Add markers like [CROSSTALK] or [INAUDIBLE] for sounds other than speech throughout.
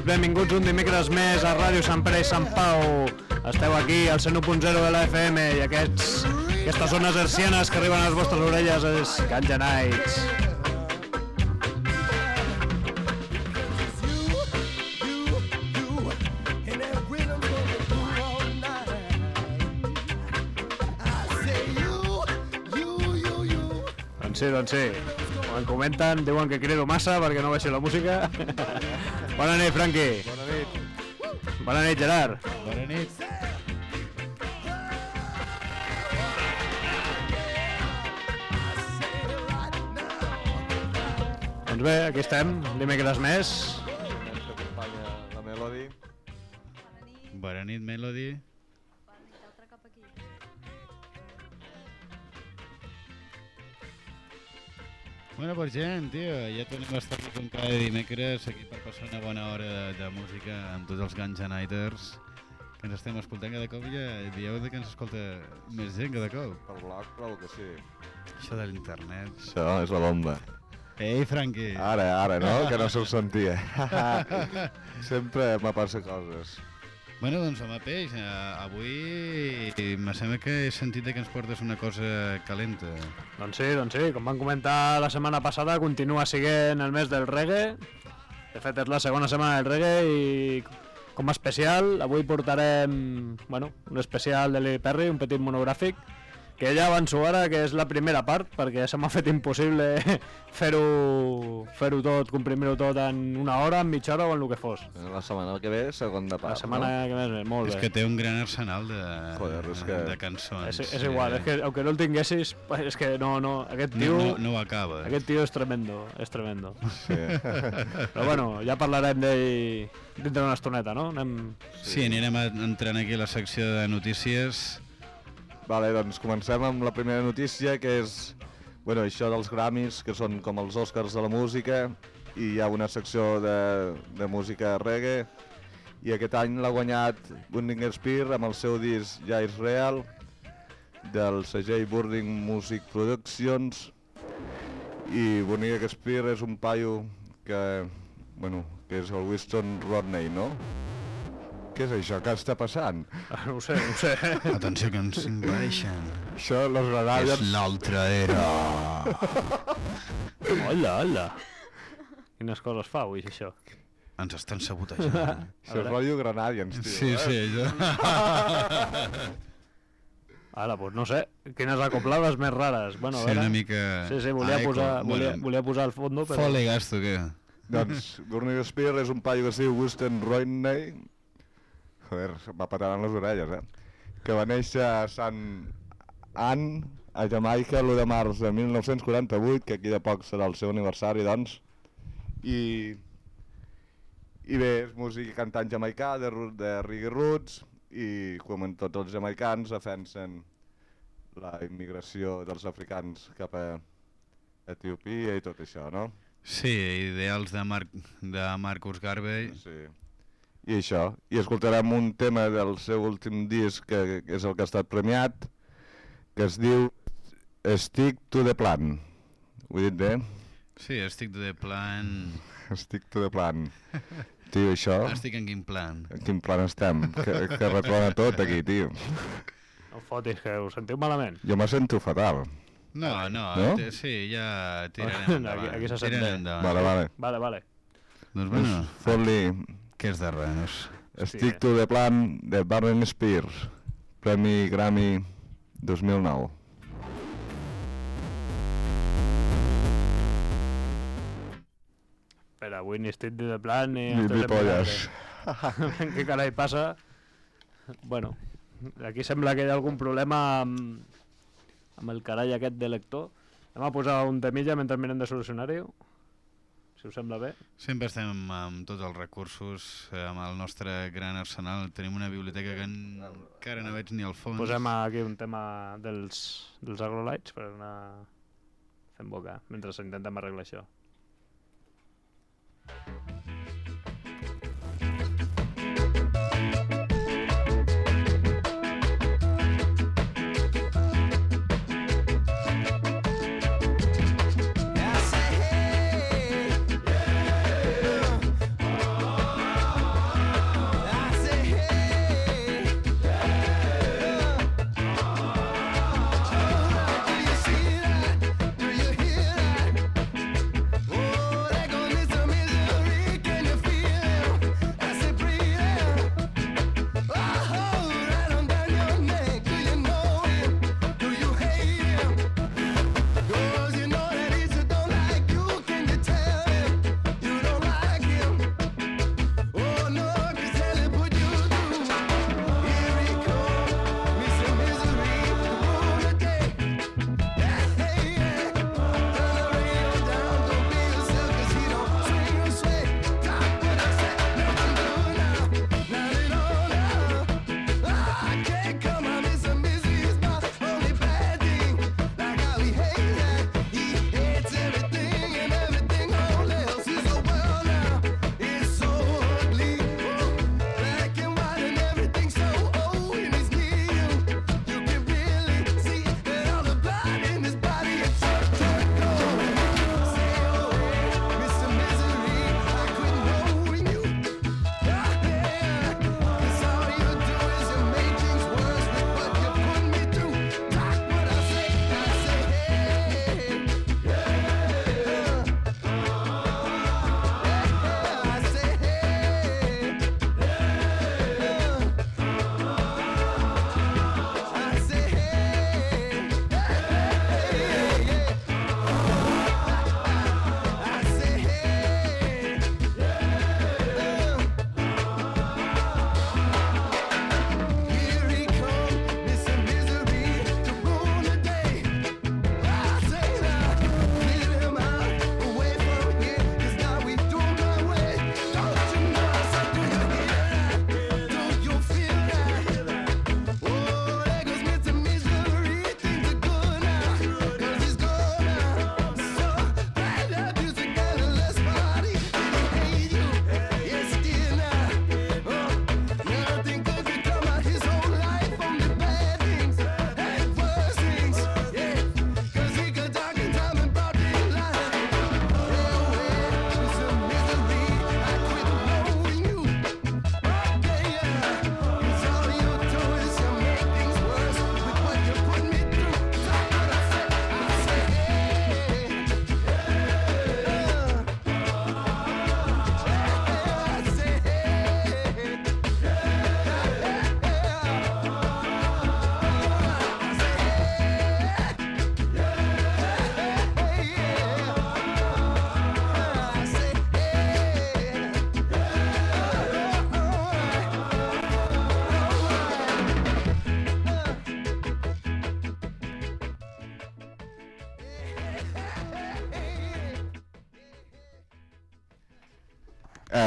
Nit, benvinguts un dimecres més a Ràdio Sant Pere i Sant Pau. Esteu aquí al 101.0 de la FM i aquests, aquestes zones hercianes que arriben a les vostres orelles és Ganja Nights. Doncs sí, doncs sí. Quan comenten, diuen que crido massa perquè no baixi la música. [LAUGHS] Bona nit, Franqui. Bona nit. Bona nit, Gerard. Bona nit. Doncs bé, aquí estem, dimecres més. Gent, tio, ja estar aquí com cada dimecres aquí per passar una bona hora de, de música amb tots els Ganja Nighters que ens estem escoltant cada cop i ja dieu que ens escolta més gent cada cop. Pel blog, prou que sí. Això de l'internet. Això és la bomba. Ei, Franqui! Ara, ara, no? Que no se'l sentia. [LAUGHS] Sempre me passa coses. Bueno, doncs home, peix, eh, avui me sembla que he sentit que ens portes una cosa calenta. Doncs sí, doncs sí, com van comentar la setmana passada, continua sent el mes del reggae. De fet, és la segona setmana del reggae i com a especial, avui portarem bueno, un especial de Lee Perry, un petit monogràfic, que ja avanço ara que és la primera part, perquè se m'ha fet impossible [LAUGHS] fer-ho fer tot, comprimir-ho tot en una hora, en mitja hora o en el que fos. La setmana que ve, segona part, La setmana que ve, molt És bé. que té un gran arsenal de, Joder, és que- de cançons. És, és igual, és que aunque no el tinguessis, és que no, no, aquest No, tio, no, no ho acaba. aquest tio és tremendo, és tremendo. no? Sí. [LAUGHS] Però bueno, ja parlarem d'ell dintre d'una estoneta, no? Anem... Sí, anirem a- entrant aquí a la secció de notícies. Vale, doncs comencem amb la primera notícia, que és bueno, això dels Grammys, que són com els Oscars de la música, i hi ha una secció de, de música reggae, i aquest any l'ha guanyat Burning Spear amb el seu disc Ja és real, del segell Burning Music Productions, i Burning Spear és un paio que, bueno, que és el Winston Rodney, no? Què és això? Què està passant? No ho sé, no ho sé. [LAUGHS] Atenció, que ens invadeixen. Això, les granalles... l'altra era. Hola, hola. Quines coses fa avui, això? Ens estan sabotejant. [LAUGHS] Això és rotllo Granadians, tio. Sí, eh? sí, això. [LAUGHS] Ara, doncs no sé, quines acoplades més rares. Bueno, Sí, veure... una mica... Sí, sí, volia, a eco. posar, volia, Bueno, volia posar el fondo, però... Fole gasto, què? Doncs Burning Spear és un paio que es diu Winston Rodney. Joder, va patant les orelles, eh? Que va néixer a Sant Ann, a Jamaica, l'1 de març de 1948, que aquí de poc serà el seu aniversari, doncs. I, i bé, és músic i cantant jamaicà de, de reggae roots i com en tots els jamaicans defensen la immigració dels africans cap a Etiopia i tot això, no? Sí, ideals de, Mar de Marcus Garvey. Sí. I això. I escoltarem un tema del seu últim disc, que, que és el que ha estat premiat, que es diu Stick to the Plan. Ho he dit bé? Sí, estic de plan... [LAUGHS] Stick to the Plan. Tio, això... [LAUGHS] Estic en quin plan? En quin plan estem? Que, que reclama tot aquí, tio. No fotis, que us sentiu malament. Jo me sento fatal. No, no, No? te- sí, ja tirarem [LAUGHS] Aquí- endavant. aquí se sent. Vale, vale. Vale, vale. Doncs bueno, Fot-li què és de res? Stick to the Plan de Barren Spears. Premi Grammy 2009. Espera, avui ni estic de plan ni... Ni bipolles. mirant [LAUGHS] Què carai passa? Bueno, aquí sembla que hi ha algun problema amb, amb el carai aquest de lector. Anem a posar un temilla mentre mirem de solucionar-ho. Si us sembla bé. Sempre estem amb, tots els recursos, eh, amb el nostre gran arsenal. Tenim una biblioteca que encara no veig ni al fons. Posem aquí un tema dels, dels agrolites per anar fent boca mentre intentem arreglar això.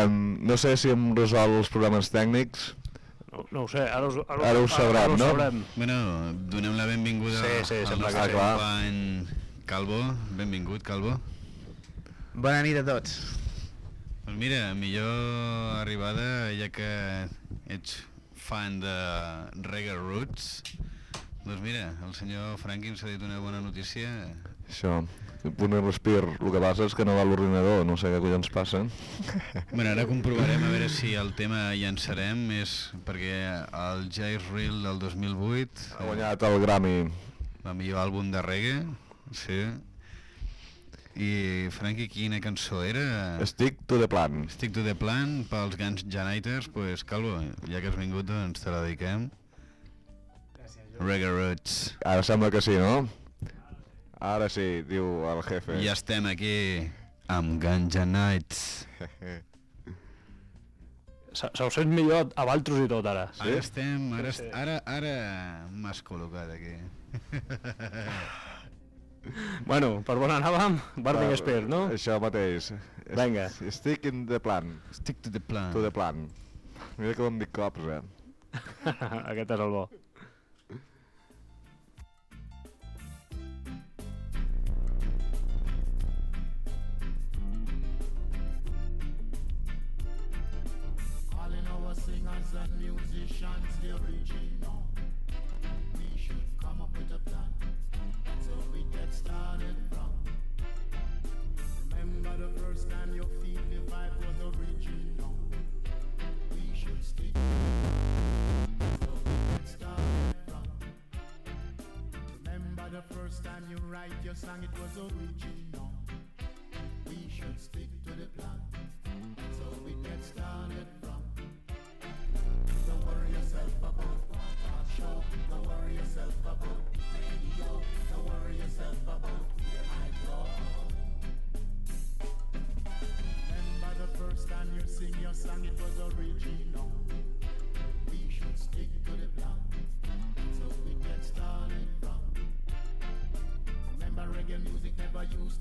Um, no sé si hem resolt els problemes tècnics. No, no ho sé, ara, us, ara, Ara ho sabrem, ara ho no? sabrem. Bueno, donem la benvinguda Sí, sí, al sembla nostre que- company Calvo. Benvingut, Calvo. Bona nit a tots. Doncs mira, millor arribada, ja que ets fan de Reggae Roots. Doncs mira, el senyor Franklin s'ha dit una bona notícia. Això, i respir. El que passa és que no va a l'ordinador, no sé què collons passa. [LAUGHS] Bueno, ara comprovarem a veure si el tema llançarem és perquè el Jazz Reel del 2008 Ha guanyat el Grammy. el millor àlbum de reggae, sí. I Frankie, quina cançó era? Stick to the plan. Stick to the Plan pels Guns Janitors, pues Calvo, ja que has vingut doncs te la dediquem. Reggae Roots. Ara sembla que sí, no? Ara sí, diu el jefe. I estem aquí amb Ganja Nights. Se, [LAUGHS] se sent millor a Valtros i tot, ara. Sí? Ara estem, ara, Sí, sí. ara, ara m'has col·locat aquí. [LAUGHS] Bueno, per on anàvem? Burning Va, Spear, no? Això mateix. Vinga. Stick in the plan. Stick to the plan. To the plan. Mira que ho hem dit cops, eh? [LAUGHS] Aquest és el bo. First time you write your song, it was original. We should stick to the plan.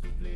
gusto.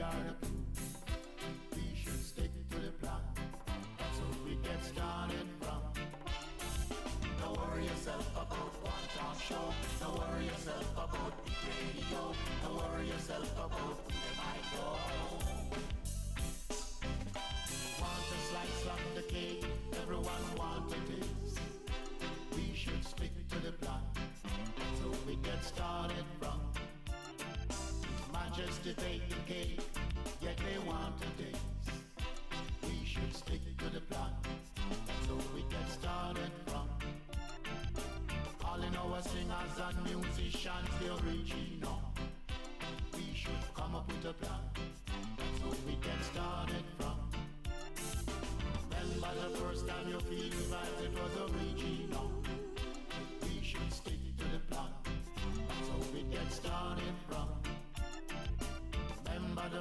We are the proof. We should stick to the plan. So we get started from. Don't worry yourself about one talk show. Don't worry yourself about the radio. Don't worry yourself about who they know. Want a slice of the cake? Everyone want a taste. We should stick to the plan. So we get started from. Majesty take the cake, yet they want a taste. We should stick to the plan. So we get started from. Calling our singers and musicians the original. We should come up with a plan. So we get started from. Remember the first time you feel the it was original. We should stick to the plan. So we get started.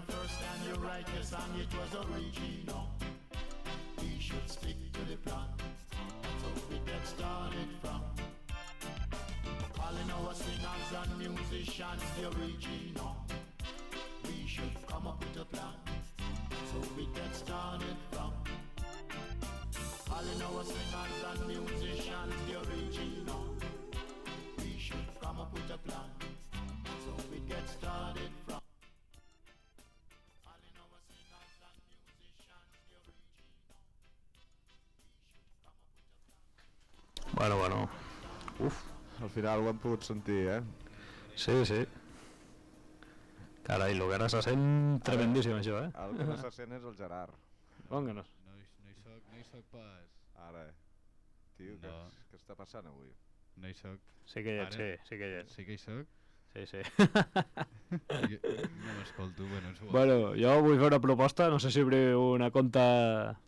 The first time you write your song, it was original. We should stick to the plan. So we get started from. Calling our singers and musicians the original. We should come up with a plan. So we get started from. Calling our singers and musicians the original. We should come up with a plan. Bueno, bueno. Uf, Al final ho hem pogut sentir, eh? sí, sí. Carai, el que ara se sent tremendíssim, això, eh? El que no se sent és el Gerard. Com que no? No hi, no hi soc, no hi soc pas. Ara. Tio, què, No. què està passant avui? No hi soc. Sí que hi ets, sí, Ara? sí que hi ets. Sí que hi soc? Sí, sí. No m'escolto, bueno, és igual. bueno, jo vull fer una proposta, no sé si obrir una compta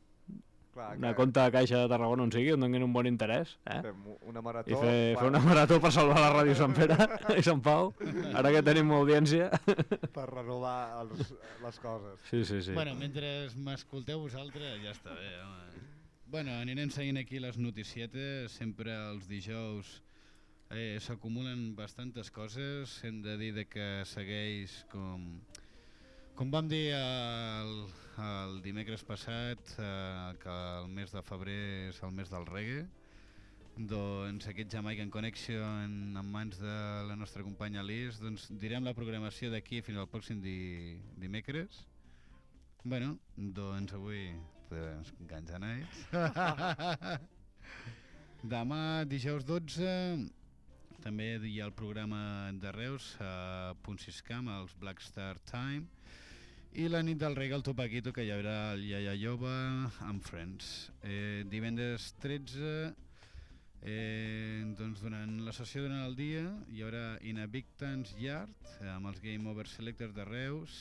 Clar, una compta de caixa de Tarragona on sigui, on donin un bon interès, eh? Fem una marató. I fer, per, fer una marató per salvar la ràdio Sant Pere [LAUGHS] i Sant Pau, ara que tenim audiència. [LAUGHS] per renovar els, les coses. Sí, sí, sí. Bueno, mentre m'escolteu vosaltres, ja està bé, home. Bueno, anirem seguint aquí les noticietes, sempre els dijous eh, s'acumulen bastantes coses, hem de dir de que segueix com... Com vam dir el, el dimecres passat, eh, que el mes de febrer és el mes del reggae, doncs aquest Jamaican Connection en mans de la nostra companya Liz, doncs direm la programació d'aquí fins al pròxim di, dimecres. Bueno, doncs avui Guns N' Nights. [LAUGHS] Demà, dijous 12, també hi ha el programa de Reus a Punt Siscam, els Black Star Time, i la nit del reggae al Topaquito, que hi haurà el Yaya Yoba amb Friends. Eh, divendres 13, eh, doncs durant la sessió durant el dia hi haurà In a Big Tans Yard, eh, amb els Game Over Selectors de Reus,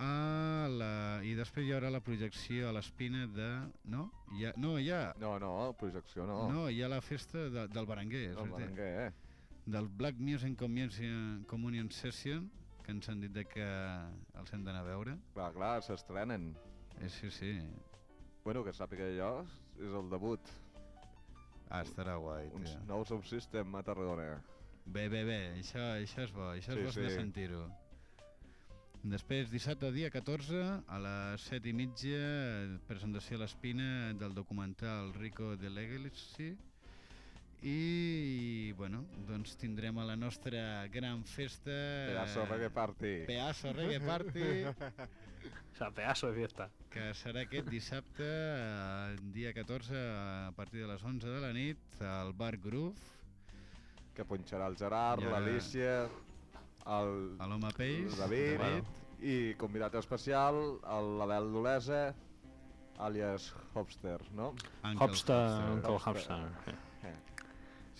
a la... i després hi haurà la projecció a l'Espina de... No? Hi ha... No, hi ha... No, no, projecció no. No, hi ha la festa de, del Berenguer, és el veritat. Berenguer, eh? del Black Music Communion, Communion Session, que ens han dit de que els hem d'anar a veure. Clar, clar, s'estrenen. Eh, sí, sí. Bueno, que sàpiga jo, és el debut. Ah, estarà guai, Un tio. nou subsystem a Tarragona. Bé, bé, bé, això, això és bo, això és Sí, bo de sí. sentir-ho. Després, dissabte, dia 14, a les 7 i mitja, presentació a l'Espina del documental Rico de Legacy. I, bueno, doncs tindrem a la nostra gran festa... Pedazo reggae party. Pedazo Reggae Party, O sea, pedazo de fiesta. que serà aquest dissabte, eh, dia 14, a partir de les 11 de la nit, al Bar Groove, Que punxarà el Gerard, Ja. l'Alícia, el, l'Home Peix, el David, David. i convidat especial, el l'Abel Dolesa, àlies Hopster, no? Uncle Hopster, Hopster. Uncle Hopster. Hopster.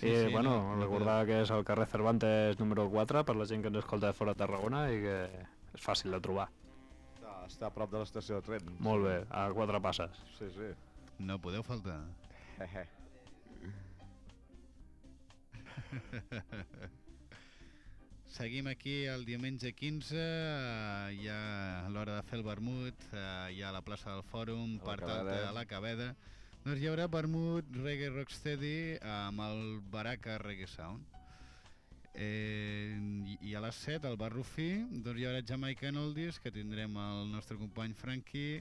Eh. Sí, I, sí, bueno, no- no recordar que és el carrer Cervantes número 4 per la gent que ens escolta de fora de Tarragona i que és fàcil de trobar. Està, està a prop de l'estació de tren. Molt bé, a quatre passes. Sí, sí. No podeu faltar. [LAUGHS] Seguim aquí el diumenge 15, eh, ja a l'hora de fer el vermut, eh, hi ha la plaça del Fòrum, A Caveda. alta de la Caveda. Doncs hi haurà vermut reggae rocksteady amb el Baraka Reggae Sound. Eh, i, a les 7, al Bar Rufí, doncs hi haurà Jamaican Oldies, que tindrem el nostre company Frankie,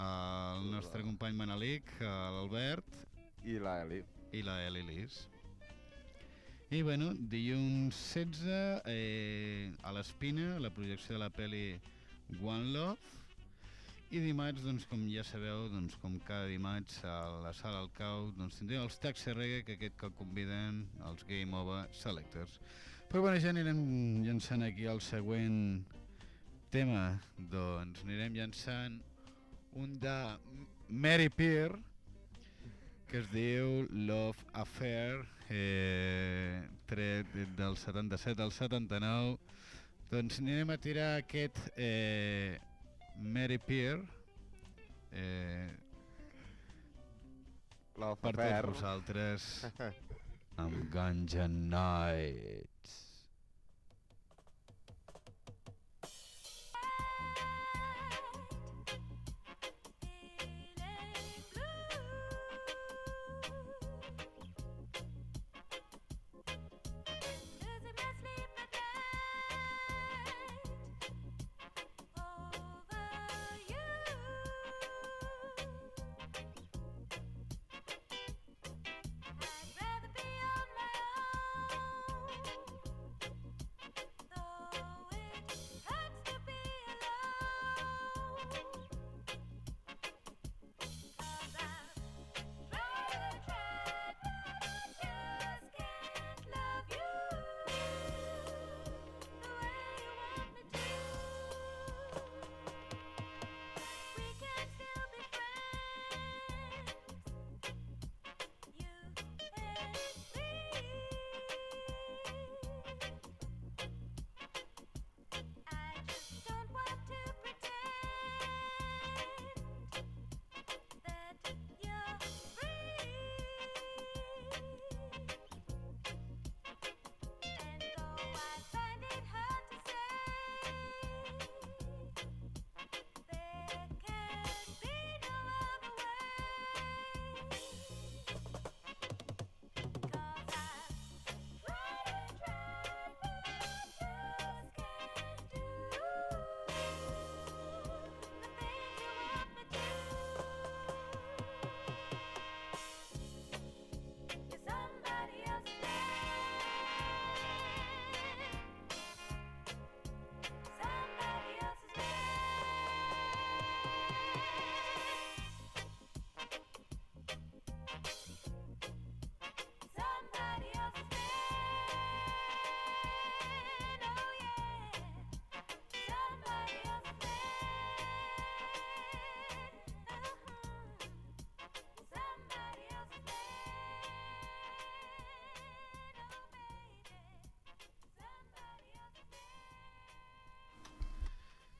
el nostre company Manelic, l'Albert I la Eli. i la Eli Lis. I bueno, dilluns 16 eh, a l'Espina, la projecció de la pel·li One Love. I dimarts, doncs, com ja sabeu, doncs, com cada dimarts a la sala al cau, doncs, tindrem els Taxi Reggae, que aquest cop conviden els Game Over Selectors. Però bueno, ja anirem llançant aquí el següent tema. Doncs anirem llançant un de Mary Peer, que es diu Love Affair, eh, tret del 77 al 79. Doncs anirem a tirar aquest eh, Mary Peer eh, per tots vosaltres [LAUGHS] amb Ganja Nights.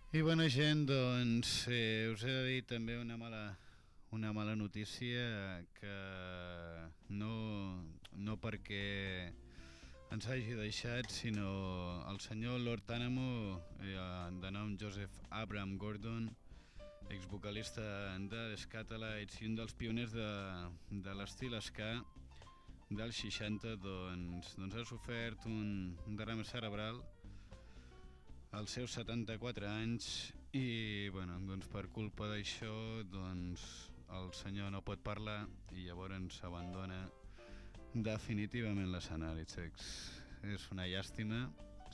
I bona gent, doncs eh, us he de dir també una mala, una mala notícia que no, no perquè ens hagi deixat, sinó el senyor Lord Tánamo, eh, de nom Joseph Abraham Gordon, exvocalista de Scatalites i un dels pioners de, de l'estil ska dels 60, doncs, doncs ha sofert un, un derrame cerebral als seus 74 anys i bueno, doncs per culpa d'això doncs el senyor no pot parlar i llavors s'abandona definitivament l'escenari, Sex. És una llàstima,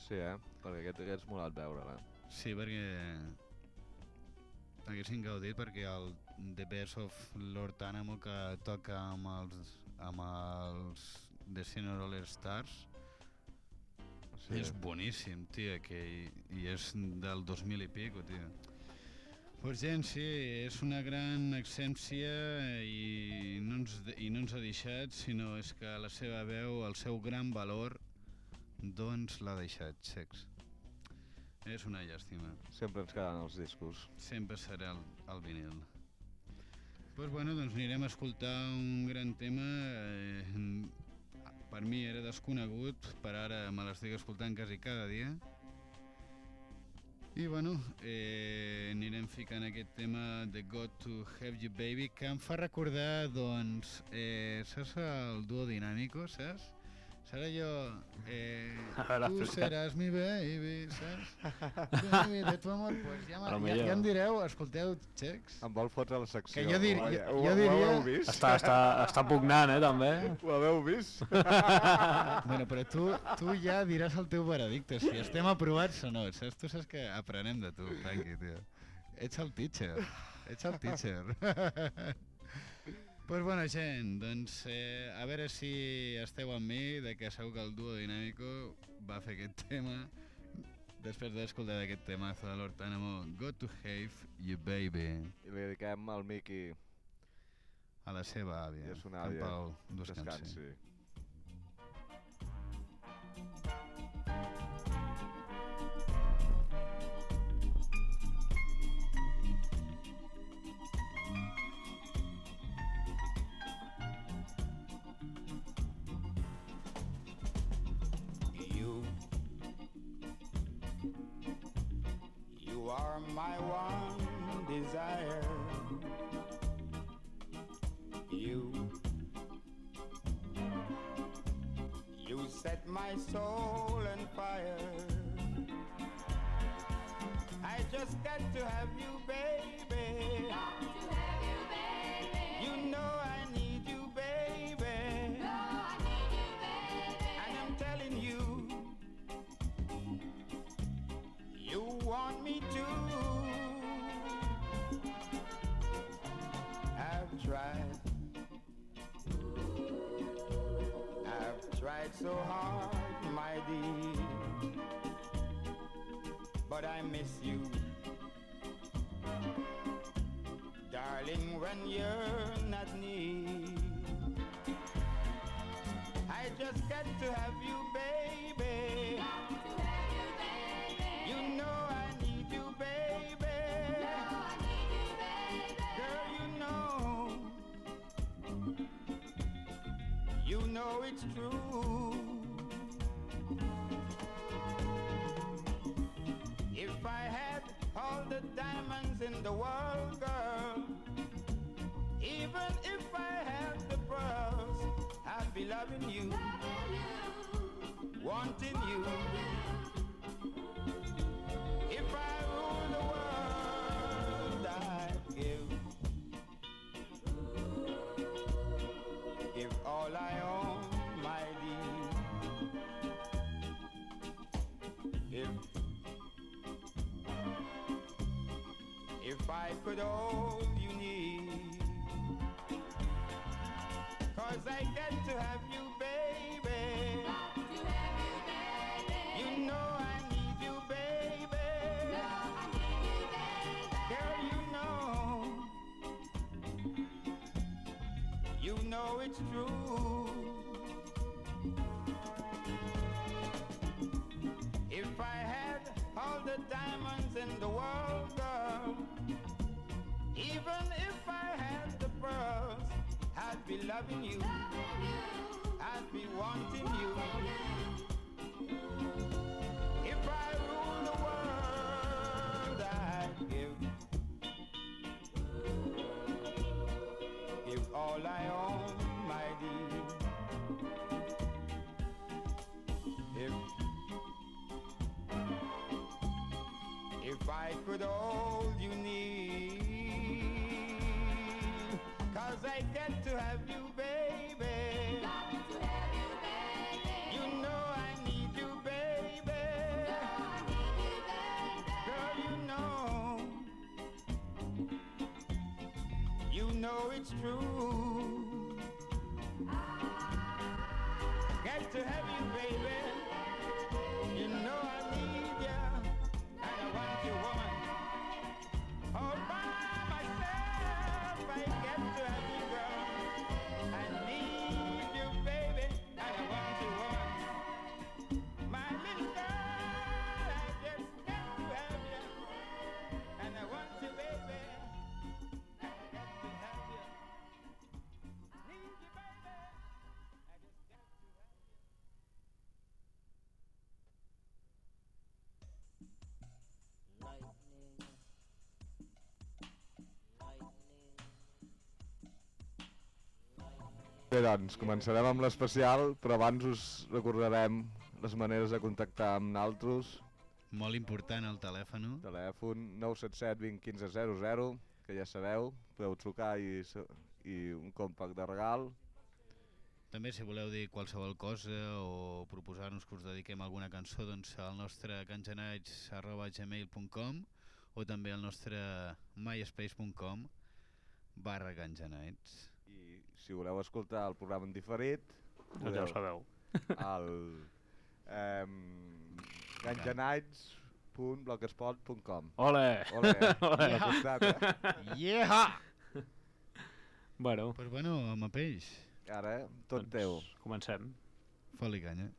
Sí, eh? Perquè aquest hagués molat veure-la. sí, perquè haguessin gaudit perquè el The Best of Lord Anamo que toca amb els, amb els The Senior All Stars Sí. És boníssim, tia, que i, i és del 2000 i pico, tio. Pues gent, sí, és una gran exempció i no, ens, i no ens ha deixat, sinó és que la seva veu, el seu gran valor, doncs l'ha deixat, sex. És una llàstima. Sempre ens queden els discos. Sempre serà el, el vinil. Pues bueno, doncs anirem a escoltar un gran tema. Eh, per mi era desconegut, per ara me l'estic escoltant quasi cada dia. I bueno, eh, anirem ficant aquest tema de God to Have You Baby, que em fa recordar, doncs, eh, saps el duo dinàmico, saps? Serà jo, eh, veure, tu seràs mi baby, saps? [LAUGHS] Baby de tu amor, pues ja, ja, millor. ja em direu, escolteu, xecs. Em vol fotre a la secció. Que jo dir- Ho- jo- ho- jo ho diria- heu vist? Està, està, està pugnant, eh, també. Ho haveu vist? [LAUGHS] Bueno, però tu, tu ja diràs el teu veredicte, si estem aprovats o no, saps? Tu saps que aprenem de tu, Franqui, tio. Ets el teacher, ets el teacher. [LAUGHS] pues bueno, gent, doncs eh, a veure si esteu amb mi, de que segur que el duo dinàmico va fer aquest [LAUGHS] tema després d'escoltar aquest temazo de Lord Tánamo, Go to Have You Baby, I li dediquem al Miqui. a la seva àvia. I és una Que en àvia. Pau descansi. Descansi. Are my one desire. You, you set my soul on fire. I just got to have you, baby. You know I But I miss you. Darling, when you're not near. I just got to have you, baby. You know I need you, baby. Girl, you know. You know it's true. Loving you, wanting you. If I rule the world, I'd give, give all I own, my dear. If if I could all I get to have you, baby. To have You baby. You know I need you, baby. I need you, baby. Girl, you know. You know it's true. Loving you. I'd be wanting you. Know it's true. Got to have you, baby. Doncs, començarem amb l'especial, però abans us recordarem les maneres de contactar amb naltros. Molt important el telèfon. Telèfon 977 20 15 00, que ja sabeu, podeu trucar i, i un compact de regal. També si voleu dir qualsevol cosa o proposar-nos que us dediquem alguna cançó doncs al nostre canjanites.gmail.com o també al nostre myspace.com barra canjanites. Si voleu escoltar el programa en diferit, Doncs ja ho sabeu. al um, ganjanites.blogspot.com Ole! Ole, [LAUGHS] Ole. eh? [LAUGHS] Yeah! Bueno, Pues bueno, home peix, Ara, eh? tot teu. doncs comencem. foli canya.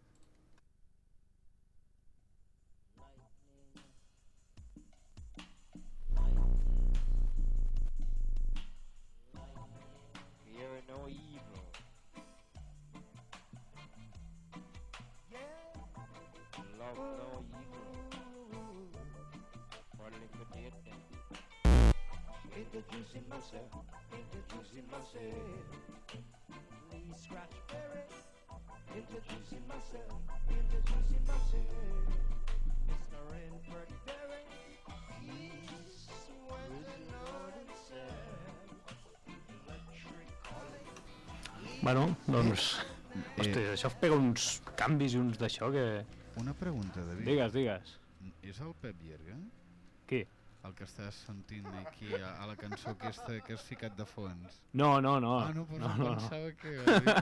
Introducing myself, introducing myself. Lee Scratch Perry. Introducing myself, introducing myself. Mr. Renford Perry. He's the Lord said. Electric calling. Bueno, doncs... Hosti, això pega uns canvis i uns d'això que... Una pregunta, David. Digues, digues. És el Pep Llerga? Qui? El que estàs sentint aquí a, a la cançó aquesta que has ficat de fons. No, no, no. ah, no, però no, no, no, no. pensava que...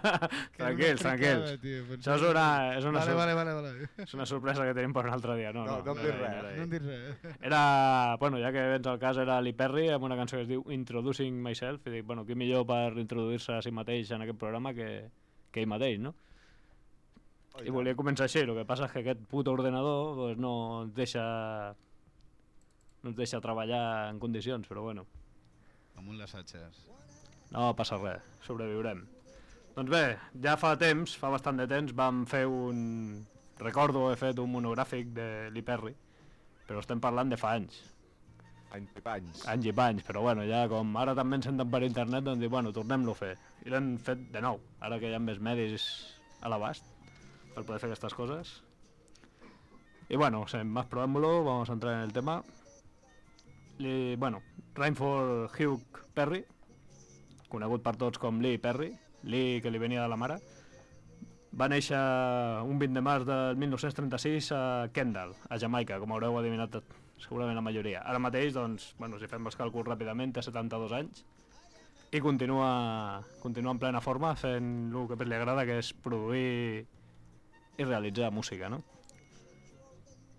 [LAUGHS] que tranquils, tranquils. tio, Això és una, és, una Vale, sor- vale, vale, vale. és una sorpresa que tenim per un altre dia. No, No, no, no ahir, res. era. No dic res. Era, bueno, ja que vens al cas, era Lee Perry amb una cançó que es diu Introducing Myself, i dic, bueno, qui millor per introduir-se a si mateix en aquest programa que, que ell mateix, no? Oh, I volia començar així, el que passa és que aquest puto ordenador doncs, no deixa no ens deixa treballar en condicions, però bueno, Amunt les atxes. no passa res, sobreviurem. Doncs bé, ja fa temps, fa bastant de temps, vam fer un... Recordo, he fet un monogràfic de Lee Perry, però estem parlant de fa anys, Any i panys. anys i panys, però bueno, ja com ara també ens senten per internet, doncs dic, bueno, tornem-lo a fer. I l'hem fet de nou, ara que hi ha més medis a l'abast per poder fer aquestes coses. Y bueno, sin más preámbulo, vamos a entrar en el tema. Li, bueno, Rainford Hugh Perry, conegut per tots com Lee Perry, Lee que li venia de la mare, va néixer un 20 de març del 1936 a Kendall, a Jamaica, com haureu adivinat segurament la majoria. Ara mateix, doncs, bueno, si fem els càlculs ràpidament, té 72 anys i continua, continua en plena forma fent el que més li agrada, que és produir i realitzar música, no?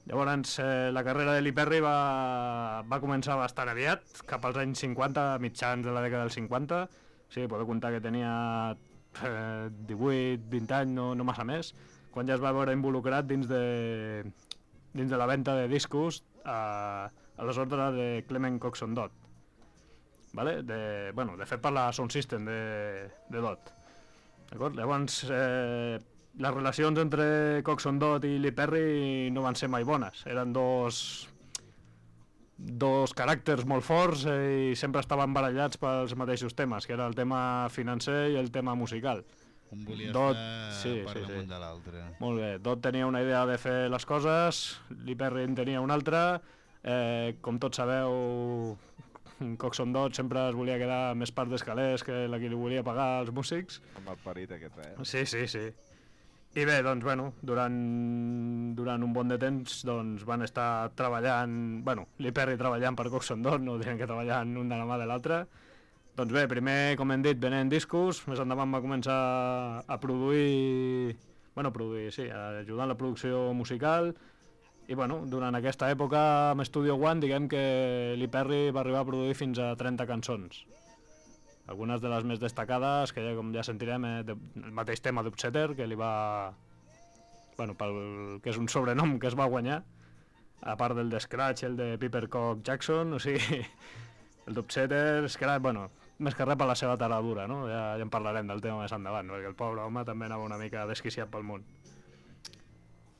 Llavors, eh, la carrera de Lee Perry va, va començar bastant aviat, cap als anys 50, mitjans de la dècada dels 50. Sí, podeu comptar que tenia eh, 18, 20 anys, no, no massa més, quan ja es va veure involucrat dins de, dins de la venda de discos a, a les ordres de Clement Coxon Dot. Vale? De, bueno, de fet per la Sound System de, de Dot. Llavors, eh, les relacions entre Coxon Dot i Lee Perry no van ser mai bones. Eren dos dos caràcters molt forts eh, i sempre estaven barallats pels mateixos temes, que era el tema financer i el tema musical. Un volia Dot, estar sí, per sí, sí. damunt de l'altre. Molt bé, Dot tenia una idea de fer les coses, Lee Perry en tenia una altra, eh, com tots sabeu, Coxon Dot sempre es volia quedar més part d'escalers que la que li volia pagar als músics. Amb el parit aquest, eh? Sí, sí, sí. I bé, doncs, bueno, durant, durant un bon de temps doncs, van estar treballant, bueno, Lee Perry treballant per Coxon Dot, no direm que treballant un de la mà de l'altre. Doncs bé, primer, com hem dit, venent discos, més endavant va començar a produir, bueno, produir, sí, a ajudar en la producció musical, i bueno, durant aquesta època amb Studio One diguem que Lee Perry va arribar a produir fins a 30 cançons. Algunes de les més destacades, que ja, com ja sentirem, eh, de, el mateix tema d'Upsetter, que li va... Bueno, pel, que és un sobrenom que es va guanyar, a part del de Scratch, el de Pipercock Jackson, o sigui, el d'Upsetter, Scratch, bueno, més que res per la seva taradura, no? Ja, ja en parlarem del tema més endavant, perquè el pobre home també anava una mica desquiciat pel món.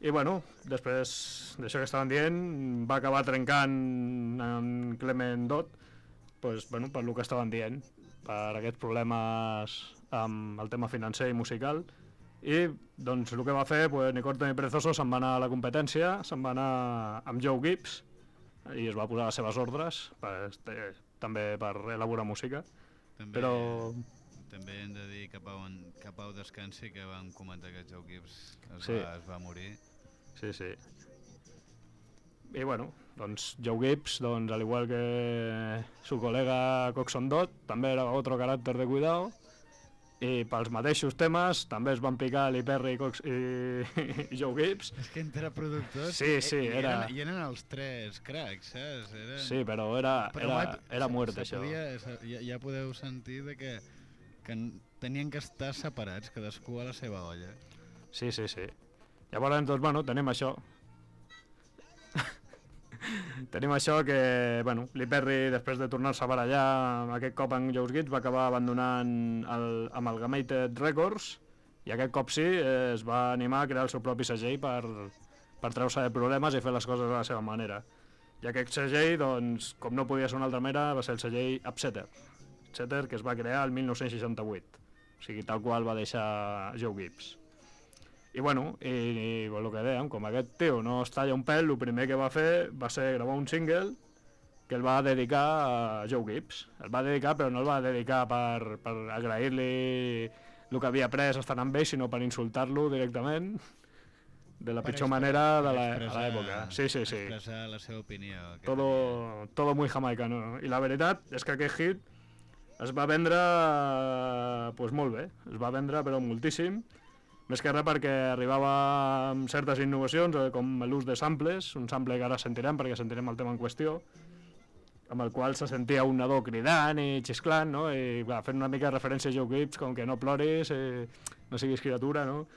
I bueno, després d'això que estaven dient, va acabar trencant en Clement Dot, pues, bueno, per lo que estaven dient, per aquests problemes amb el tema financer i musical, i doncs el que va fer, pues, ni corto ni perezoso, se'n va anar a la competència, se'n va anar amb Joe Gibbs, i es va posar les seves ordres, per, este, també per elaborar música, També, però també hem de dir que Pau, que Pau descansi, que vam comentar que Joe Gibbs es, Sí. va, es va morir. Sí, sí. I bueno, doncs Joe Gibbs, doncs, al igual que su colega Coxon Dot, també era otro caràcter de cuidado, i pels mateixos temes també es van picar Lee Perry i, Cox i, i [LAUGHS] Joe Gibbs, És que entre productors... Sí, sí, i era- Eren, I eren els tres cracs, saps? Eren... sí, però era, Però, era, era se això. Podia, ja, ja podeu sentir de que, que tenien que estar separats, cadascú a la seva olla. Sí, sí, sí. Llavors, doncs, bueno, tenim això. [LAUGHS] tenim això que, bueno, Lee Perry, després de tornar-se a barallar aquest cop amb Joe Gibbs, va acabar abandonant el Amalgamated Records i aquest cop sí eh, es va animar a crear el seu propi segell per, per treure-se de problemes i fer les coses a la seva manera. I aquest segell, doncs, com no podia ser una altra manera, va ser el segell Upsetter. Upsetter, que es va crear el 1968. O sigui, tal qual va deixar Joe Gibbs. I bueno, i, i el que dèiem, com aquest tio no es talla un pèl, el primer que va fer va ser gravar un single que el va dedicar a Joe Gibbs. El va dedicar, però no el va dedicar per, per agrair-li el que havia après estant amb ell, sinó per insultar-lo directament de la Per pitjor manera de l'època. Sí, sí, sí. Expressar la seva opinió. que Todo, todo muy jamaicano. I la veritat és que aquest hit es va vendre pues, molt bé, es va vendre però moltíssim, més que res perquè arribava amb certes innovacions, eh, com l'ús de samples, un sample que ara sentirem perquè sentirem el tema en qüestió, amb el qual se sentia un nadó cridant i xisclant, no? I clar, fent una mica referència a Joe Gibbs, com que no ploris, eh, no siguis criatura, no?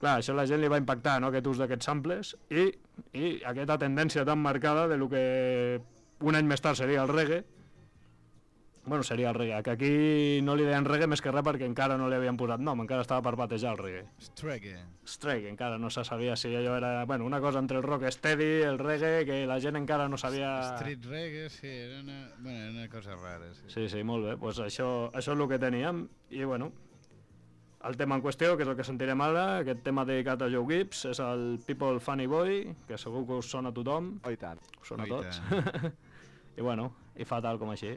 Clar, això la gent li va impactar, no?, aquest ús d'aquests samples i, i aquesta tendència tan marcada de lo que un any més tard seria el reggae, bueno, seria el reggae, que aquí no li deien reggae més que res perquè encara no li havien posat nom, encara estava per batejar el reggae. Strike, encara no se sabia si allò era... Bueno, una cosa entre el rock steady, el reggae, que la gent encara no sabia... Street reggae, sí, era una, bueno, era una cosa rara, sí. Sí, sí, molt bé. Pues això, això és el que teníem. I bueno, el tema en qüestió, que és el que sentirem ara, aquest tema dedicat a Joe Gibbs, és el People Funny Boy, que segur que us sona a tothom, Oh, i tant. us sona Oh, a i tots. [LAUGHS] I bueno, i fa tal com així.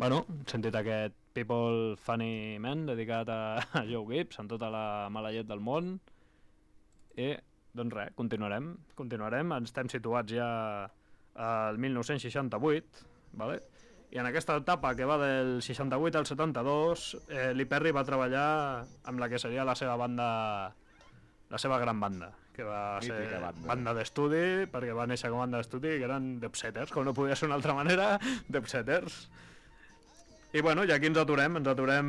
Bueno, hem sentit aquest People Funny Man dedicat a, [LAUGHS] a Joe Gibbs amb tota la mala llet del món i doncs res, continuarem continuarem, ens estem situats ja al 1968 vale? i en aquesta etapa que va del 68 al 72 eh, Lee Perry va treballar amb la que seria la seva banda la seva gran banda que va Mítica ser banda. banda d'estudi perquè va néixer com a banda d'estudi que eren d'Upsetters, com no podia ser d'una altra manera [LAUGHS] d'Upsetters i bueno, i aquí ens aturem, ens aturem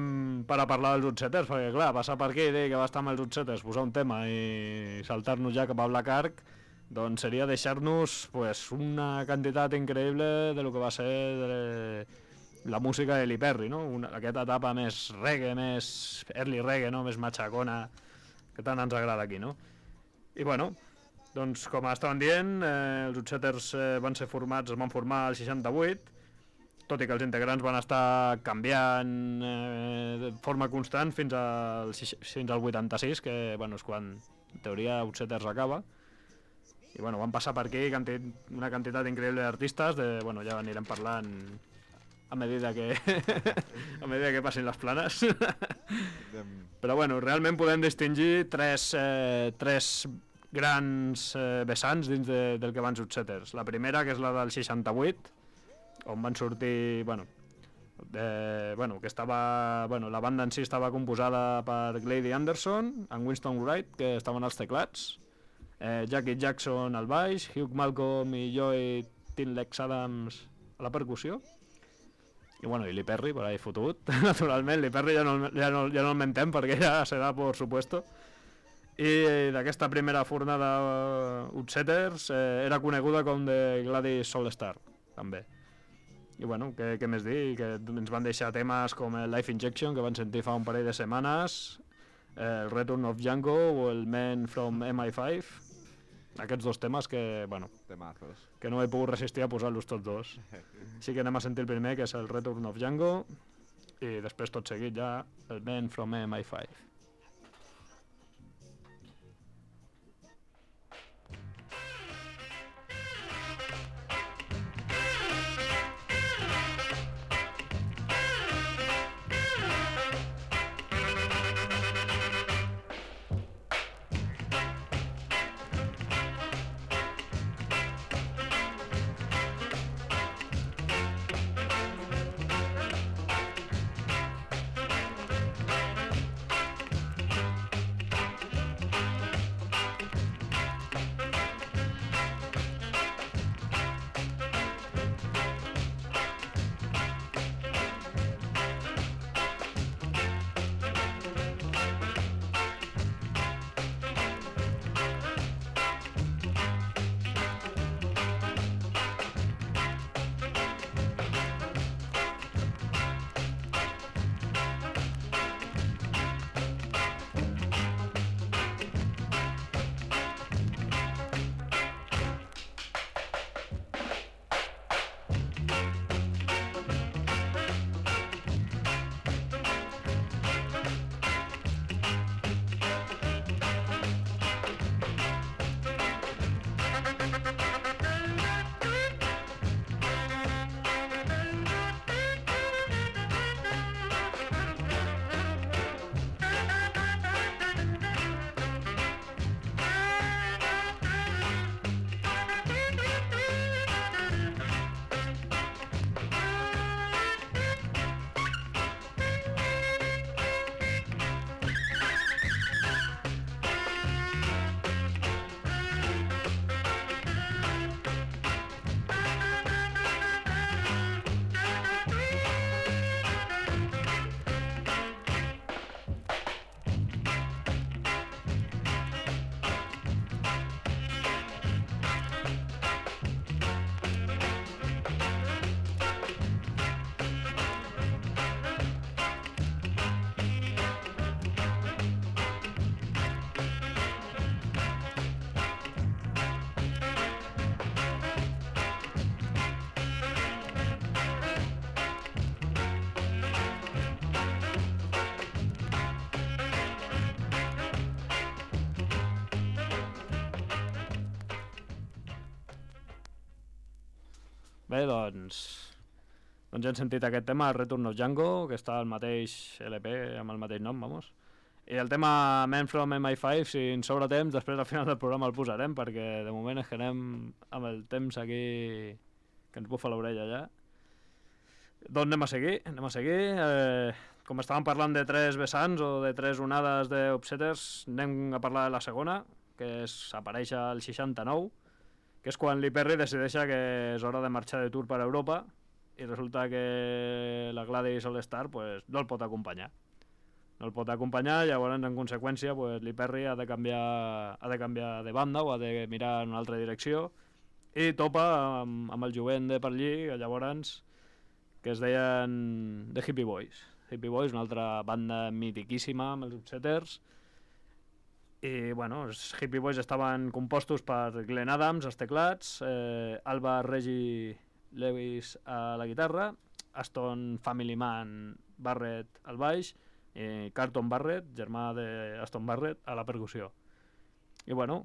per a parlar dels Utsetters, perquè clar, passar per aquí i dir que va estar amb els Utsetters, posar un tema i saltar-nos ja cap a Black Ark, doncs seria deixar-nos pues, una quantitat increïble de lo que va ser de la música de Lee Perry, no? Una, aquesta etapa més reggae, més early reggae, no? més matxacona, que tant ens agrada aquí, no? I bueno, doncs com estaven dient, eh, els Utsetters eh, van ser formats, es van formar al 68, tot i que els integrants van estar canviant eh, de forma constant fins al, fins al 86, que bueno, és quan en teoria Outsetters acaba. I bueno, van passar per aquí canti una quantitat increïble d'artistes, de, bueno, ja anirem parlant a medida que, [LAUGHS] a medida que passin les planes. Però bueno, realment podem distingir tres, eh, tres grans eh, vessants dins de, del que van Outsetters. La primera, que és la del 68, on van sortir, bueno, de, bueno, que estava, bueno, la banda en si estava composada per Glady Anderson, en Winston Wright, que estaven als teclats, eh, Jackie Jackson al baix, Hugh Malcolm i Joey Tinlex Adams a la percussió, i bueno, i Lee Perry, per ahí fotut, [LAUGHS] naturalment, Lee Perry ja no, ja no, ja no el mentem perquè ja serà por supuesto. I d'aquesta primera fornada uh, Utsetters eh, era coneguda com de Gladys Soulstar, també. I bueno, què, què més dir? Que ens van deixar temes com el Life Injection, que van sentir fa un parell de setmanes, el Return of Django o el Man from MI5. Aquests dos temes que, bueno, Temazos. que no he pogut resistir a posar-los tots dos. [LAUGHS] Així que anem a sentir el primer, que és el Return of Django, i després tot seguit ja el Man from MI5. Bé, doncs... Doncs ja hem sentit aquest tema, Return of Django, que està al mateix LP, amb el mateix nom, vamos. I el tema Men from MI5, si ens sobra temps, després al final del programa el posarem, perquè de moment és que anem amb el temps aquí que ens bufa l'orella ja. Doncs anem a seguir, anem a seguir. Eh, com estàvem parlant de tres vessants o de tres onades d'Upsetters, anem a parlar de la segona, que és, apareix al 69, que és quan Perry decideix que és hora de marxar de tour per Europa i resulta que la Gladys All-Star pues, no el pot acompanyar. No el pot acompanyar, llavors en conseqüència pues, Perry ha de, canviar, ha de canviar de banda o ha de mirar en una altra direcció i topa amb, amb el jovent de per allí, que llavors que es deien The Hippie Boys. Hippie Boys, una altra banda mitiquíssima amb els Upsetters, i bueno, els Hippie Boys estaven compostos per Glenn Adams als teclats, eh, Alba Regi Lewis a la guitarra, Aston Family Man Barrett al baix i Carlton Barrett, germà d'Aston Barrett, a la percussió. I bueno,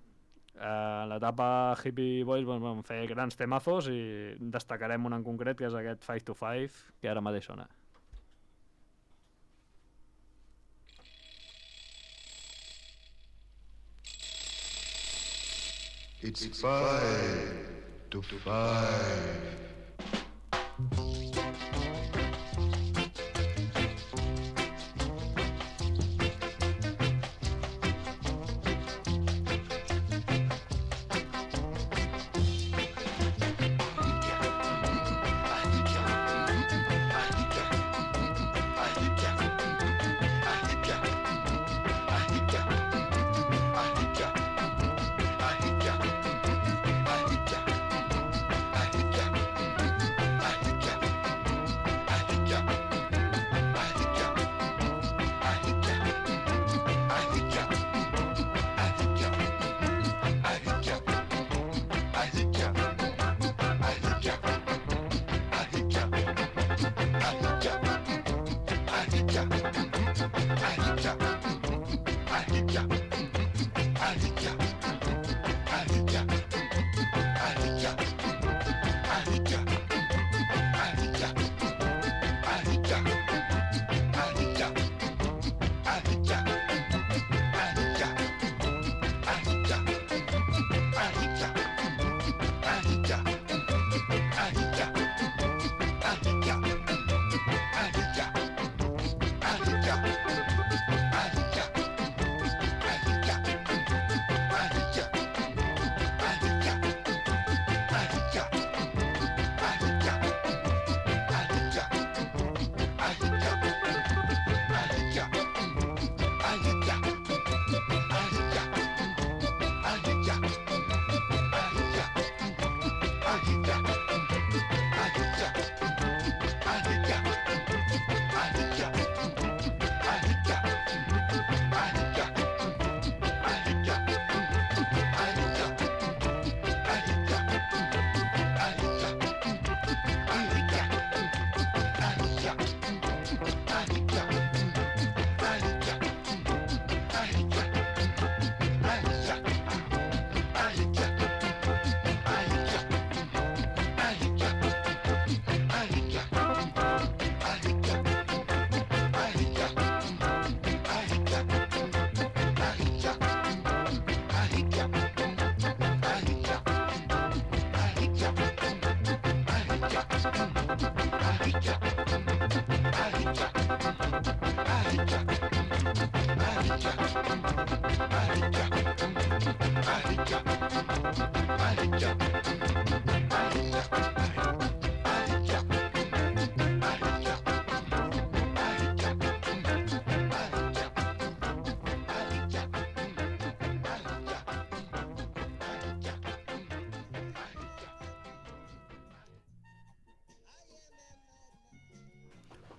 a l'etapa Hippie Boys bueno, vam fer grans temazos i destacarem un en concret que és aquest 5 to 5 que ara mateix sona. It's five to five.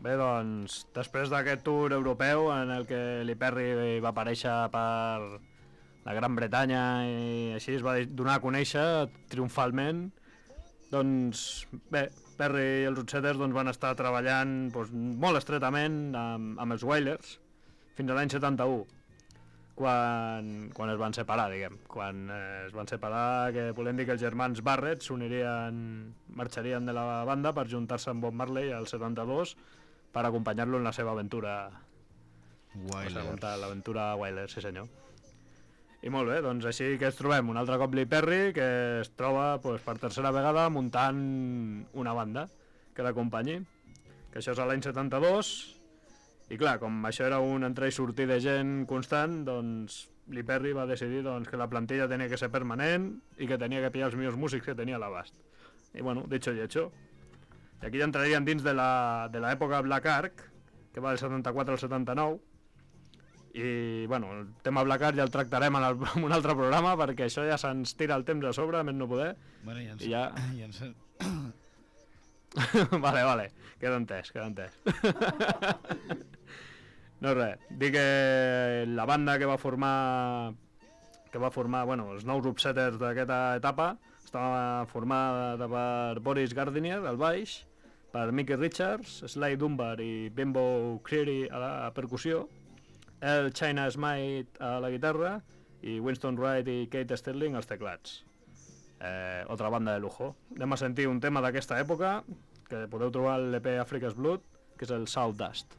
Bé, doncs, després d'aquest tour europeu en el que Lee Perry va aparèixer per la Gran Bretanya i així es va donar a conèixer triomfalment, doncs bé, Perry i els Utsetters doncs, van estar treballant doncs, molt estretament amb, amb els Wailers fins a l'any 71. quan, quan es van separar, diguem. Quan eh, es van separar, que volem dir que els germans Barrett s'unirien, marxarien de la banda per juntar-se amb Bob Marley al 72 per acompanyar-lo en la seva aventura contat l'aventura Wyler, sí senyor. I molt bé, doncs així que ens trobem un altre cop Lee Perry que es troba pues, per tercera vegada muntant una banda que l'acompanyi, que això és l'any 72 i clar, com això era un entrar i sortir de gent constant, doncs Lee Perry va decidir doncs, que la plantilla tenia que ser permanent i que tenia que pillar els millors músics que tenia a l'abast. I bueno, dicho y hecho. I aquí ja entraríem dins de la- de l'època Black Ark, que va del 74 al 79, i bueno, el tema Black Art ja el tractarem en, el, [LAUGHS] en un altre programa perquè això ja se'ns tira el temps a sobre, més no poder. Bueno, ja ens... I ja- [LAUGHS] ja ens... [COUGHS] vale, vale, queda entès, queda entès. [LAUGHS] no res, dir que la banda que va formar que va formar, bueno, els nous upsetters d'aquesta etapa estava formada per Boris Gardiner al baix, per Mickey Richards, Sly Dunbar i Bimbo Cleary a la percussió, el China Smite a la guitarra i Winston Wright i Kate Sterling als teclats. Eh, otra banda de lujo. Anem a sentir un tema d'aquesta època que podeu trobar al l'EP Africa's Blood, que és el Salt Dust.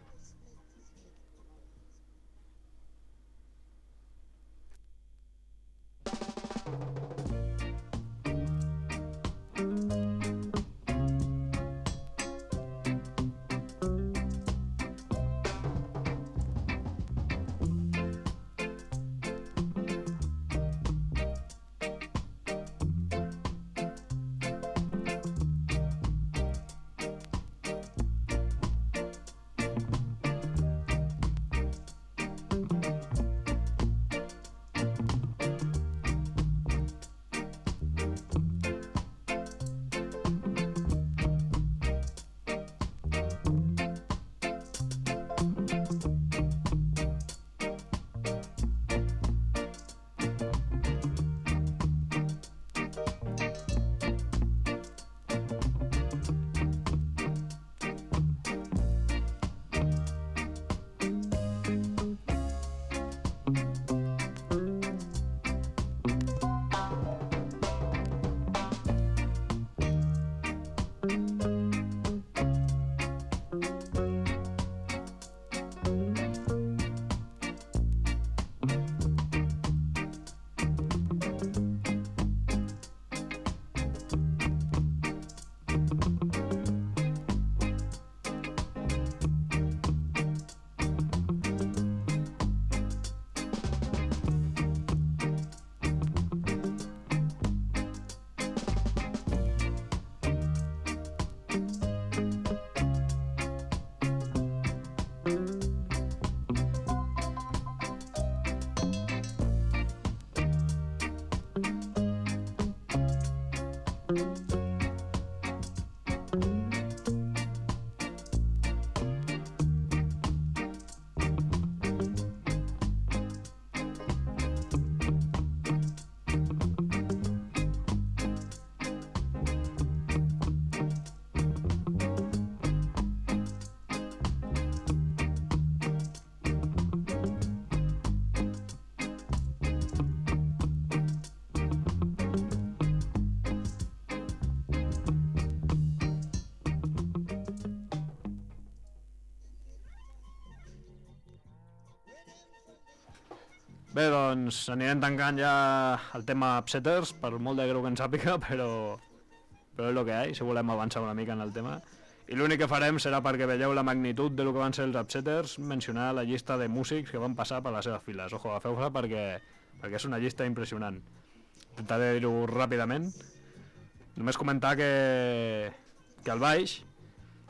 Bé, doncs anirem tancant ja el tema upsetters, per molt de greu que ens sàpiga, [LAUGHS] però, però és el que hi ha, si volem avançar una mica en el tema. I l'únic que farem serà perquè veieu la magnitud de lo que van ser els upsetters, mencionar la llista de músics que van passar per les seves files. Ojo, agafeu-la perquè, perquè és una llista impressionant. Intentaré dir-ho ràpidament. Només comentar que, que al baix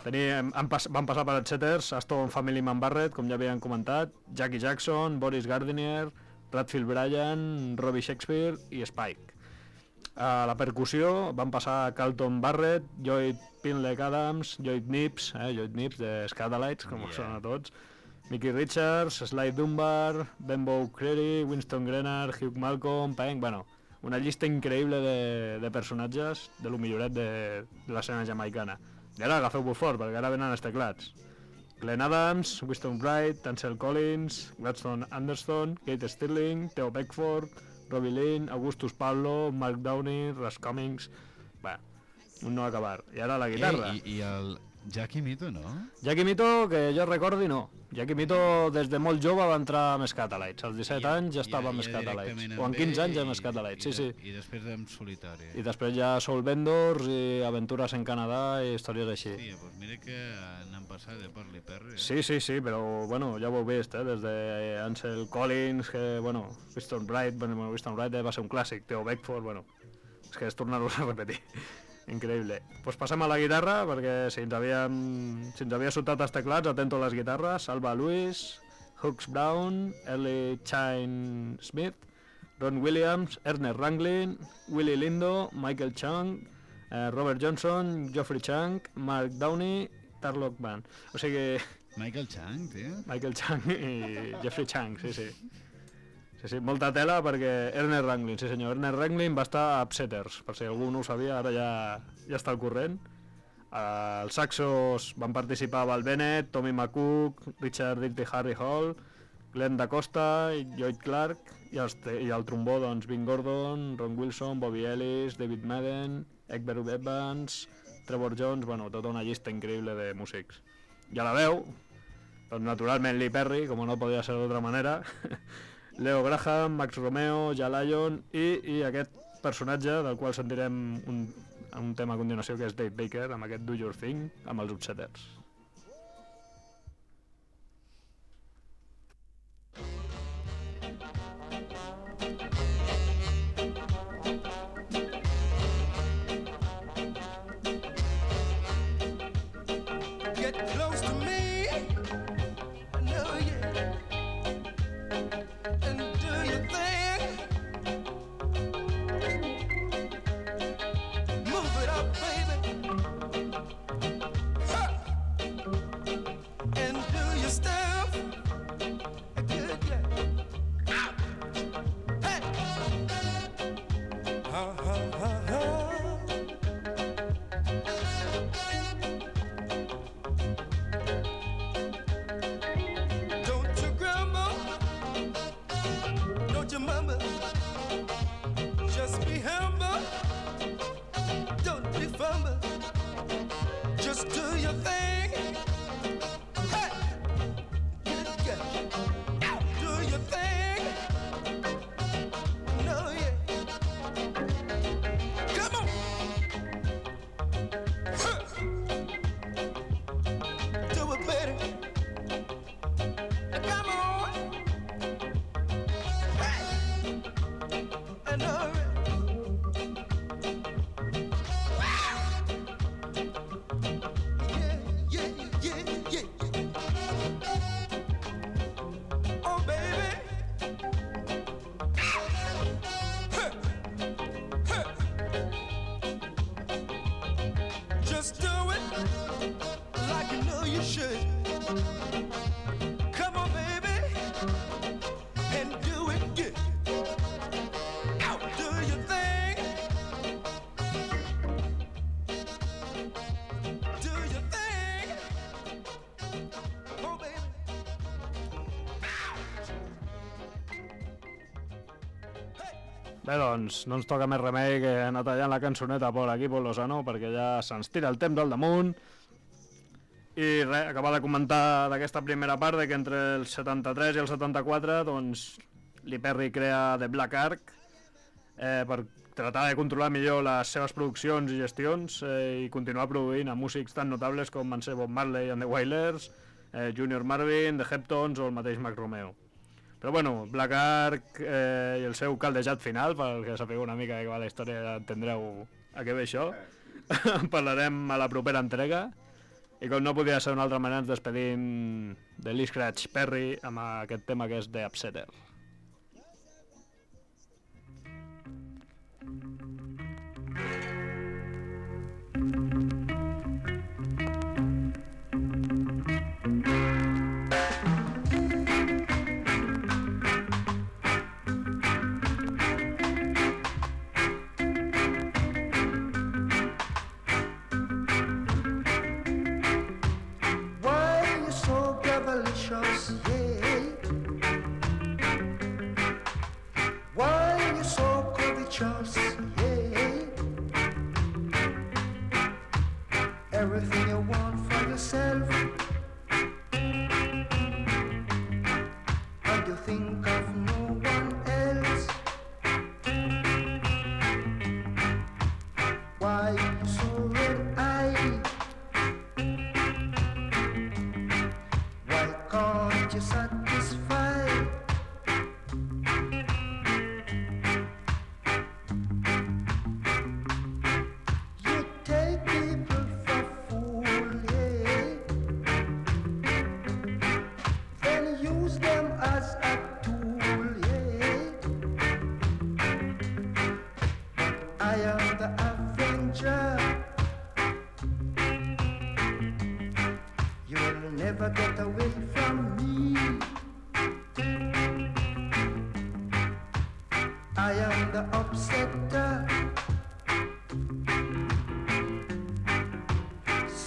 teníem, han pas, van passar per upsetters Aston Family Man Barrett, com ja havien comentat, Jackie Jackson, Boris Gardiner, Bradfield Bryan, Robbie Shakespeare i Spike. A la percussió van passar Carlton Barrett, Lloyd Pinley Adams, Lloyd Nips, eh, Lloyd Nips de Scatalites, com yeah. són a tots, Mickey Richards, Sly Dunbar, Benbow Creary, Winston Grenard, Hugh Malcolm, Peng, bueno, una llista increïble de, de personatges de lo milloret de, de l'escena jamaicana. I ara agafeu-vos fort, perquè ara venen els teclats. Glenn Adams, Winston Wright, Ansel Collins, Gladstone Anderson, Kate Stirling, Theo Beckford, Robbie Lynn, Augustus Pablo, Mark Downey, Russ Cummings... Va, un no acabar. I ara la guitarra. I, I el Jackie Mito, no? Jackie Mito, que jo recordi, no. Jackie Mito, des de molt jove, va entrar a Més Catalites. Als 17 I- anys ja estava a i- Més i Catalites. directament O en amb 15 anys ja a ell Més Catalites, i, sí, sí. I, després en solitari. I després ja Soul Vendors i Aventures en Canadà i històries així. Hòstia, doncs mira que n'han passat de per-li perri. Eh? Sí, sí, sí, però bueno, ja ho heu vist, eh? des de Ansel Collins, que, bueno, Winston Wright, bueno, Winston Wright va ser un clàssic, Theo Beckford, bueno, és que és tornar-ho a repetir. Increïble. Doncs pues passem a la guitarra, perquè si ens havíem, si ens havia sotat els teclats, atento a les guitarres, Alba Lewis, Hooks Brown, Ellie Chine Smith, Ron Williams, Ernest Ranglin, Willie Lindo, Michael Chung, eh, Robert Johnson, Geoffrey Chang, Mark Downey, Tarlock Band. O sigui, Michael Chang, tio. Michael Chang i Jeffrey Chang, sí, sí. Sí, sí, molta tela perquè Ernest Ranglin, sí senyor, Ernest Ranglin va estar a Upsetters, per si algú no ho sabia, ara ja, ja està al corrent. Uh, els saxos van participar Val Bennett, Tommy McCook, Richard de Harry Hall, Glenn Da Costa, Lloyd Clark, i, els, i el trombó, doncs, Vin Gordon, Ron Wilson, Bobby Ellis, David Madden, Egbert Evans, Trevor Jones, bueno, tota una llista increïble de músics. I a la veu, doncs naturalment Lee Perry, com no podia ser d'altra manera, [LAUGHS] Leo Graham, Max Romeo, Ja Lyon i, i aquest personatge del qual sentirem un, un tema a continuació que és Dave Baker amb aquest Do Your Thing amb els Upsetters. Bé, doncs, no ens toca més remei que anar tallant la cançoneta per aquí, per Lozano, perquè ja se'ns tira el temps al damunt. I res, acabar de comentar d'aquesta primera part de que entre el 73 i el 74 doncs, Lee Perry crea The Black Ark eh, per tratar de controlar millor les seves produccions i gestions eh, i continuar produint a músics tan notables com van ser Bob Marley and the Wailers, eh, Junior Marvin, The Heptones o el mateix Mac Romeo. Però bueno, Black Ark eh, i el seu caldejat final, pel que sapigueu una mica què va la història entendreu a què ve això. [LAUGHS] Parlarem a la propera entrega. I com no podia ser d'una altra manera, ens despedim de Lee Scratch Perry amb aquest tema que és The Upsetter.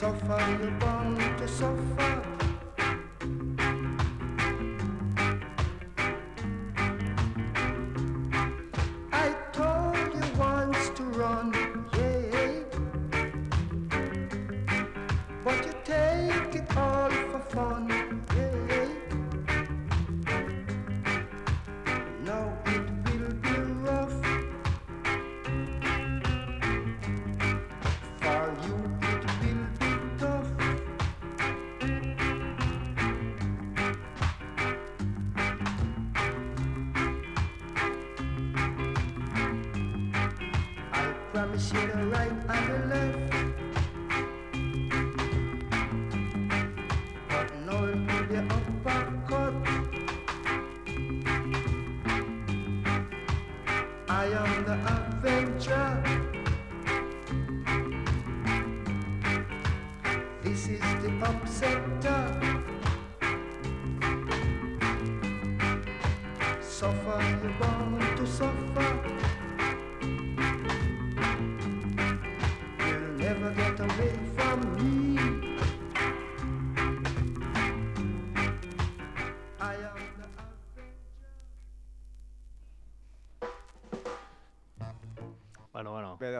sofa, you want to suffer.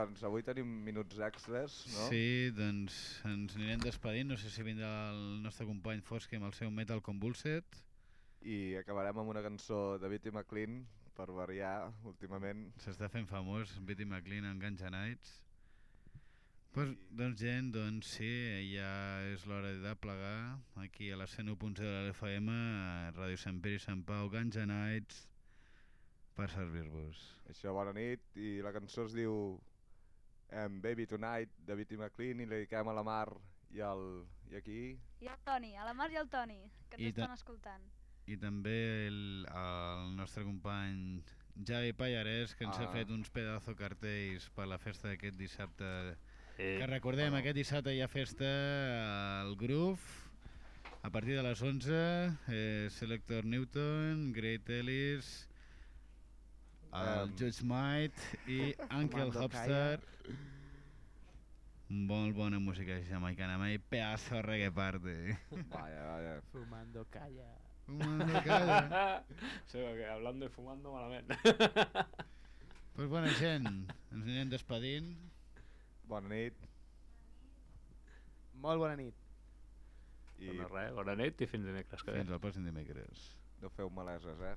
Doncs avui tenim minuts extras, no? Sí, doncs ens anirem despedint. No sé si vindrà el nostre company Fosque amb el seu Metal Convulsed. I acabarem amb una cançó de Bitty McLean, per variar, últimament. S'està fent famós, Bitty McLean en Ganja Nights. Pues, doncs gent, doncs sí, ja és l'hora de plegar aquí a la 101.0 de l'FM, a Ràdio Sant Pere i Sant Pau, Ganja Nights, per servir-vos. Això, bona nit, i la cançó es diu um, Baby Tonight, de Bitty McLean, i la dediquem a la Mar i, al, i aquí. I el Toni, a la Mar i el Toni, que ens I estan escoltant. I també el, el nostre company Javi Pallarès, que ens Ah. ha fet uns pedazo cartells per la festa d'aquest dissabte. Sí. Que recordem, bueno. aquest dissabte hi ha festa al Groove, a partir de les 11, eh, Selector Newton, Great Ellis, el Em. Judge Might i [LAUGHS] Uncle Hopstar. Molt bona música jamaicana, mai pedazo de reggae parte. [LAUGHS] Vaya, vaya. Fumando calla. Comando [LAUGHS] calla. Sí, perquè hablando y fumando malament. Pues bona gent, ens anirem despedint. Bona nit. Molt bona nit. I I... No res, bona nit i fins dimecres que ve. Fins al pròxim dimecres. no feu maleses, eh?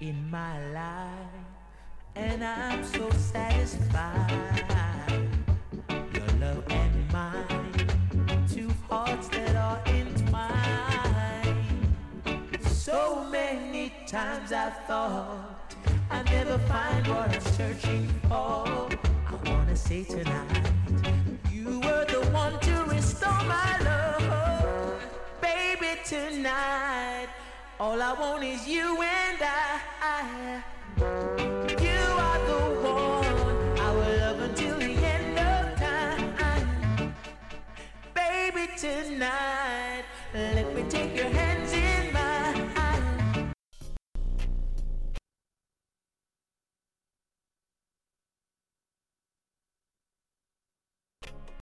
In my life, and I'm so satisfied. Your love and mine, two hearts that are entwined. So many times I thought I never find what I'm searching for. I wanna say tonight, you were the one to restore my love, baby. Tonight, all I want is you and I. You are the one I will love until the end of time. Baby, tonight, let me take your hand.